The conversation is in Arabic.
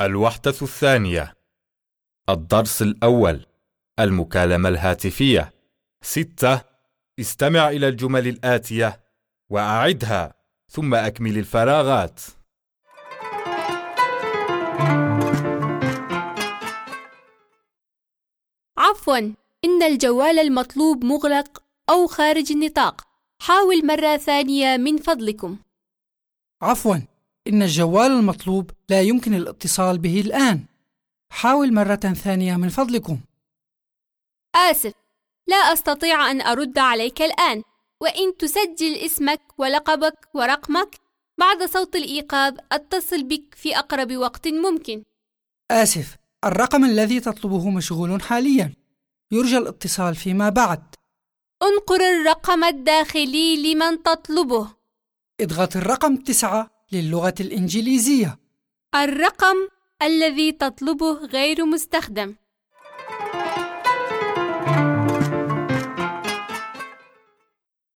الوحدة الثانية. الدرس الأول. المكالمة الهاتفية. ستة. استمع إلى الجمل الآتية وأعدها ثم أكمل الفراغات. عفوا. إن الجوال المطلوب مغلق أو خارج النطاق. حاول مرة ثانية من فضلكم. عفوا. إن الجوال المطلوب لا يمكن الاتصال به الآن. حاول مرة ثانية من فضلكم. آسف لا أستطيع أن أرد عليك الآن. وإن تسجل اسمك ولقبك ورقمك بعد صوت الإيقاظ أتصل بك في أقرب وقت ممكن. آسف الرقم الذي تطلبه مشغول حاليا. يرجى الاتصال فيما بعد. انقر الرقم الداخلي لمن تطلبه. إضغط الرقم تسعة للغة الإنجليزية. الرقم الذي تطلبه غير مستخدم.